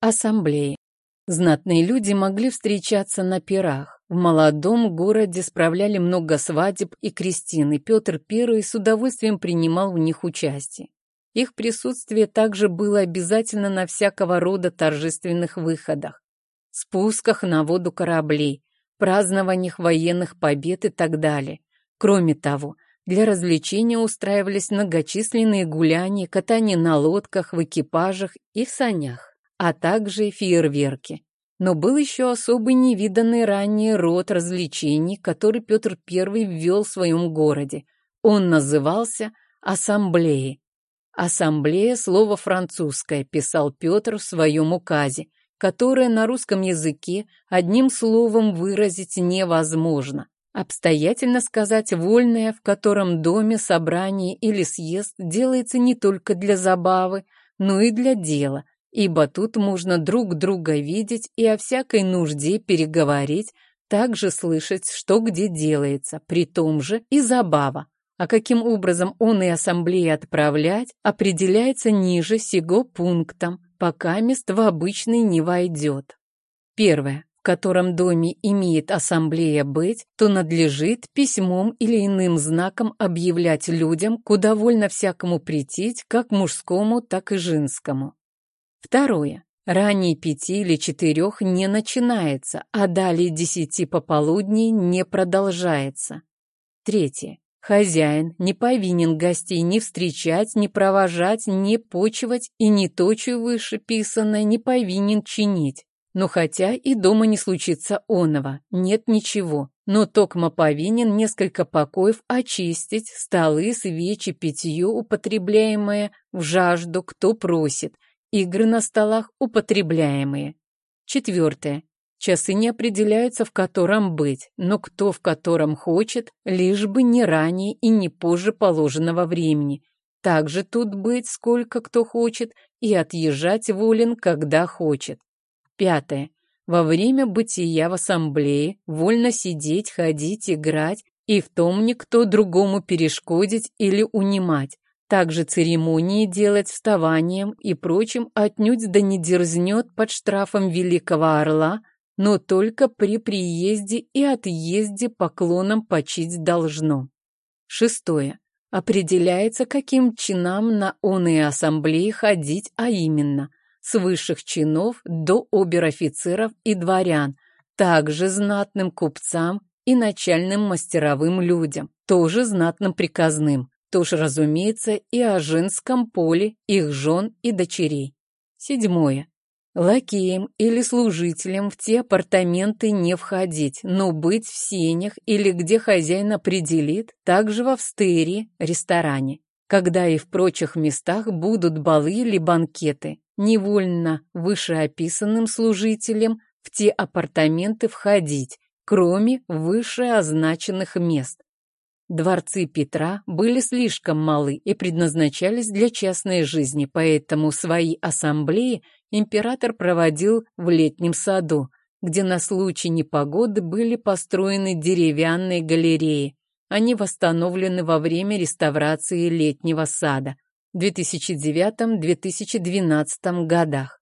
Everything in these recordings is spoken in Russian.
Ассамблеи. Знатные люди могли встречаться на пирах. В молодом городе справляли много свадеб и крестин, и Петр I с удовольствием принимал в них участие. Их присутствие также было обязательно на всякого рода торжественных выходах, спусках на воду кораблей, празднованиях военных побед и так далее. Кроме того, для развлечения устраивались многочисленные гуляния, катание на лодках, в экипажах и в санях, а также фейерверки. Но был еще особый невиданный ранее род развлечений, который Петр I ввел в своем городе. Он назывался ассамблеей. Ассамблея – слово французское, писал Петр в своем указе, которое на русском языке одним словом выразить невозможно. Обстоятельно сказать вольное, в котором доме, собрание или съезд делается не только для забавы, но и для дела, ибо тут можно друг друга видеть и о всякой нужде переговорить, также слышать, что где делается, при том же и забава. А каким образом он и ассамблеи отправлять, определяется ниже сего пунктом, пока мест в обычный не войдет. Первое. В котором доме имеет ассамблея быть, то надлежит письмом или иным знаком объявлять людям, куда вольно всякому прийти, как мужскому, так и женскому. Второе. Ранее пяти или четырех не начинается, а далее десяти пополудней не продолжается. Третье. Хозяин не повинен гостей ни встречать, ни провожать, ни почивать и ни точью вышеписанное не повинен чинить. Но хотя и дома не случится оного, нет ничего, но токмо повинен несколько покоев очистить, столы, свечи, питье, употребляемое в жажду, кто просит – Игры на столах употребляемые. Четвертое. Часы не определяются, в котором быть, но кто в котором хочет, лишь бы не ранее и не позже положенного времени. Также тут быть, сколько кто хочет, и отъезжать волен, когда хочет. Пятое. Во время бытия в ассамблее вольно сидеть, ходить, играть, и в том никто другому перешкодить или унимать, также церемонии делать вставанием и прочим отнюдь да не дерзнет под штрафом великого орла, но только при приезде и отъезде поклоном почить должно. Шестое. Определяется, каким чинам на оные ассамблеи ходить, а именно, с высших чинов до обер-офицеров и дворян, также знатным купцам и начальным мастеровым людям, тоже знатным приказным, тоже, разумеется, и о женском поле их жен и дочерей. Седьмое. Лакеем или служителем в те апартаменты не входить, но быть в сенях или где хозяин определит, также в австерии, ресторане, когда и в прочих местах будут балы или банкеты, невольно вышеописанным служителем в те апартаменты входить, кроме вышеозначенных мест, Дворцы Петра были слишком малы и предназначались для частной жизни, поэтому свои ассамблеи император проводил в летнем саду, где на случай непогоды были построены деревянные галереи. Они восстановлены во время реставрации летнего сада в 2009-2012 годах.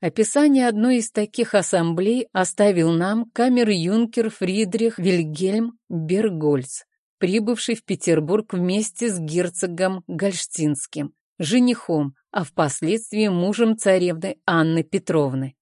Описание одной из таких ассамблей оставил нам камер-юнкер Фридрих Вильгельм Бергольц прибывший в Петербург вместе с герцогом Гольштинским, женихом, а впоследствии мужем царевны Анны Петровны.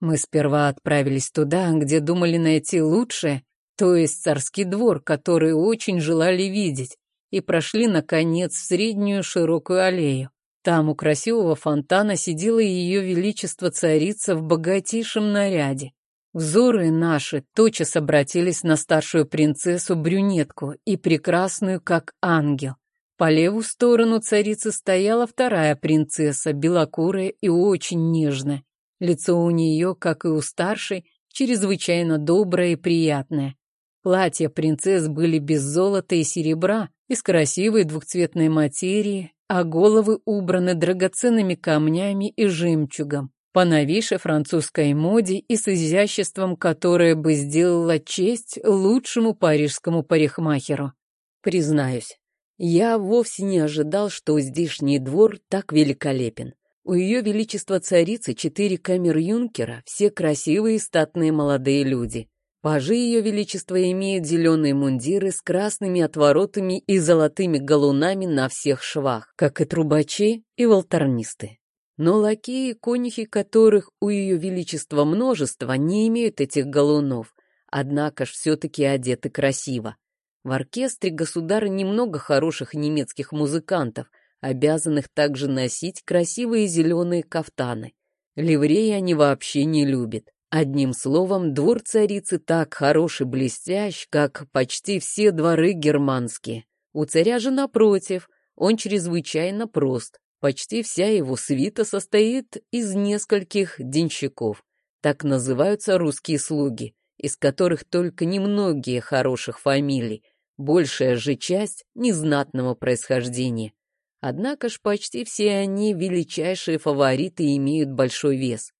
Мы сперва отправились туда, где думали найти лучшее, то есть царский двор, который очень желали видеть, и прошли, наконец, в среднюю широкую аллею. Там у красивого фонтана сидела ее величество царица в богатейшем наряде. Взоры наши тотчас обратились на старшую принцессу-брюнетку и прекрасную, как ангел. По левую сторону царицы стояла вторая принцесса, белокурая и очень нежная. Лицо у нее, как и у старшей, чрезвычайно доброе и приятное. Платья принцесс были без золота и серебра, из красивой двухцветной материи, а головы убраны драгоценными камнями и жемчугом по новейшей французской моде и с изяществом, которое бы сделало честь лучшему парижскому парикмахеру. Признаюсь, я вовсе не ожидал, что здешний двор так великолепен. У ее величества царицы четыре камер-юнкера, все красивые и статные молодые люди. Пажи ее величества имеют зеленые мундиры с красными отворотами и золотыми галунами на всех швах, как и трубачи и волторнисты. Но лакеи, конюхи которых у ее величества множество, не имеют этих галунов, однако ж все-таки одеты красиво. В оркестре государа немного хороших немецких музыкантов, обязанных также носить красивые зеленые кафтаны. Ливреи они вообще не любят. Одним словом, двор царицы так хорош и блестящ, как почти все дворы германские. У царя же напротив, он чрезвычайно прост. Почти вся его свита состоит из нескольких денщиков. Так называются русские слуги, из которых только немногие хороших фамилий, большая же часть незнатного происхождения. Однако ж почти все они величайшие фавориты и имеют большой вес.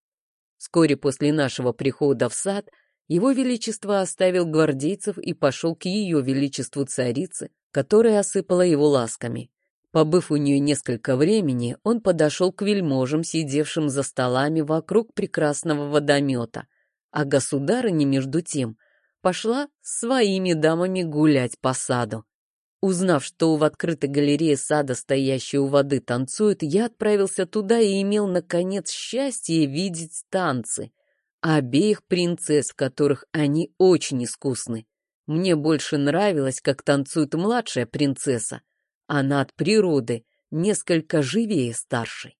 Вскоре после нашего прихода в сад его Величество оставил гвардейцев и пошел к ее Величеству царице, которая осыпала его ласками. Побыв у нее несколько времени, он подошел к вельможам, сидевшим за столами вокруг прекрасного водомета, а государыня, между тем, пошла своими дамами гулять по саду. Узнав, что в открытой галерее сада, стоящей у воды, танцуют, я отправился туда и имел, наконец, счастье видеть танцы. Обеих принцесс, которых они очень искусны. Мне больше нравилось, как танцует младшая принцесса. Она от природы несколько живее старшей.